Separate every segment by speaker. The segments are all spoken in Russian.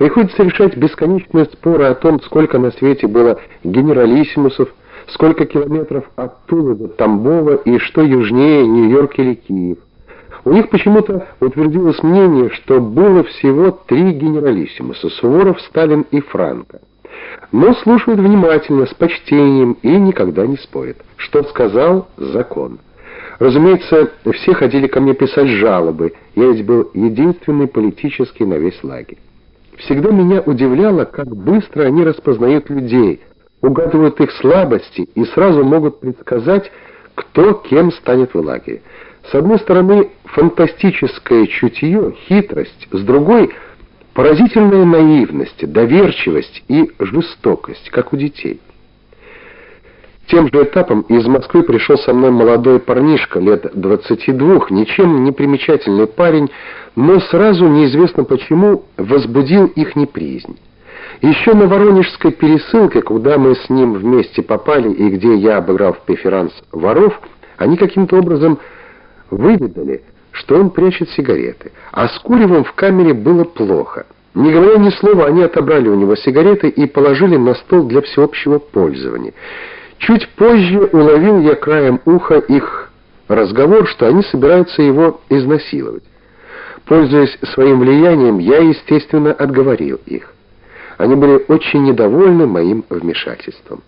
Speaker 1: Приходится решать бесконечные споры о том, сколько на свете было генералиссимусов, сколько километров от Тулы до Тамбова и что южнее, Нью-Йорк или Киев. У них почему-то утвердилось мнение, что было всего три генералиссимуса — Суворов, Сталин и Франко. Но слушают внимательно, с почтением и никогда не спорят. Что сказал — закон. Разумеется, все ходили ко мне писать жалобы, я ведь был единственный политический на весь лагерь. Всегда меня удивляло, как быстро они распознают людей, угадывают их слабости и сразу могут предсказать, кто кем станет в лагере. С одной стороны, фантастическое чутье, хитрость, с другой — поразительная наивность, доверчивость и жестокость, как у детей. Тем же этапом из Москвы пришел со мной молодой парнишка, лет 22, ничем не примечательный парень, но сразу, неизвестно почему, возбудил их неприязнь. Еще на Воронежской пересылке, куда мы с ним вместе попали и где я обыграл в преферанс воров, они каким-то образом выведали, что он прячет сигареты, а с куревом в камере было плохо. Не говоря ни слова, они отобрали у него сигареты и положили на стол для всеобщего пользования. Чуть позже уловил я краем уха их разговор, что они собираются его изнасиловать. Пользуясь своим влиянием, я, естественно, отговорил их. Они были очень недовольны моим вмешательством.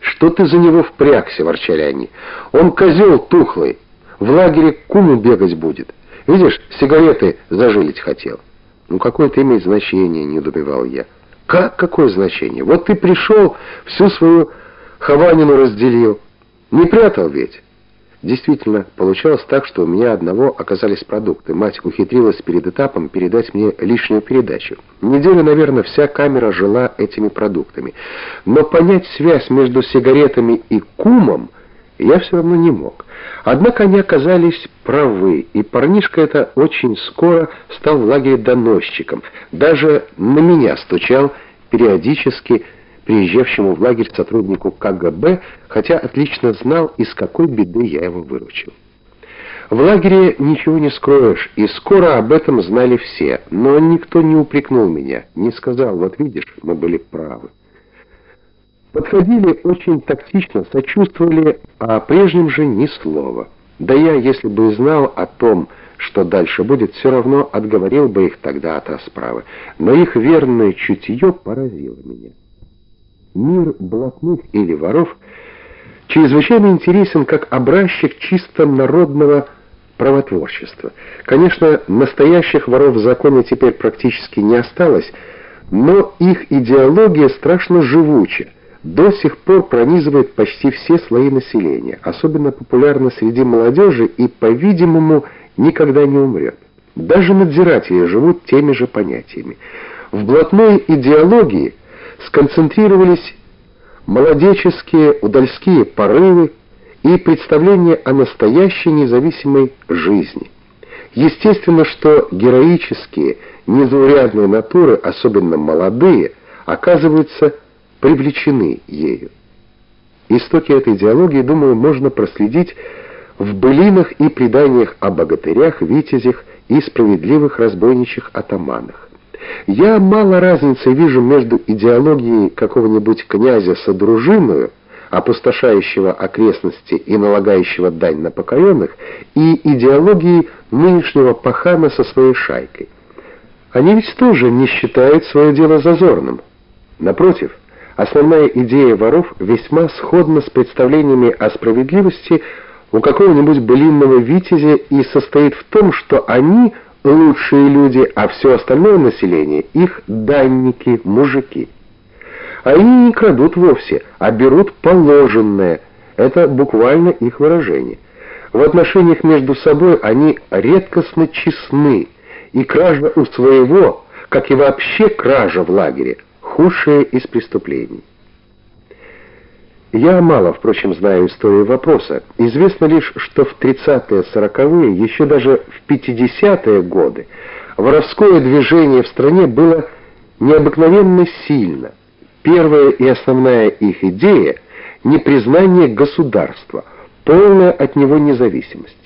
Speaker 1: «Что ты за него впрягся?» — ворчали они. «Он козел тухлый, в лагере к куму бегать будет. Видишь, сигареты зажилить хотел». «Ну, какое это имеет значение?» — недоумевал я. «Как какое значение? Вот ты пришел, всю свою Хованину разделил. Не прятал ведь. Действительно, получалось так, что у меня одного оказались продукты. Мать ухитрилась перед этапом передать мне лишнюю передачу. Неделю, наверное, вся камера жила этими продуктами. Но понять связь между сигаретами и кумом я все равно не мог. Однако они оказались правы, и парнишка это очень скоро стал в лагере доносчиком. Даже на меня стучал периодически, приезжавшему в лагерь сотруднику КГБ, хотя отлично знал, из какой беды я его выручил. В лагере ничего не скроешь, и скоро об этом знали все, но никто не упрекнул меня, не сказал, вот видишь, мы были правы. Подходили очень тактично, сочувствовали, а о прежнем же ни слова. Да я, если бы знал о том, что дальше будет, все равно отговорил бы их тогда от расправы, но их верное чутье поразило меня. Мир блатных или воров чрезвычайно интересен как образчик чисто народного правотворчества. Конечно, настоящих воров в законе теперь практически не осталось, но их идеология страшно живуча, до сих пор пронизывает почти все слои населения, особенно популярна среди молодежи и, по-видимому, никогда не умрет. Даже надзиратели живут теми же понятиями. В блатной идеологии – сконцентрировались молодеческие удальские порывы и представления о настоящей независимой жизни. Естественно, что героические, незаурядные натуры, особенно молодые, оказываются привлечены ею. Истоки этой идеологии, думаю, можно проследить в былинах и преданиях о богатырях, витязях и справедливых разбойничьих атаманах. Я мало разницы вижу между идеологией какого-нибудь князя содружинную, опустошающего окрестности и налагающего дань на покоренных, и идеологией нынешнего пахана со своей шайкой. Они ведь тоже не считают свое дело зазорным. Напротив, основная идея воров весьма сходна с представлениями о справедливости у какого-нибудь былинного витязя и состоит в том, что они – лучшие люди, а все остальное население — их данники, мужики. Они не крадут вовсе, а берут положенное. Это буквально их выражение. В отношениях между собой они редкостно честны, и кража у своего, как и вообще кража в лагере, худшее из преступлений. Я мало, впрочем, знаю историю вопроса. Известно лишь, что в 30-е, 40-е, еще даже в 50-е годы воровское движение в стране было необыкновенно сильно. Первая и основная их идея — непризнание государства, полная от него независимость.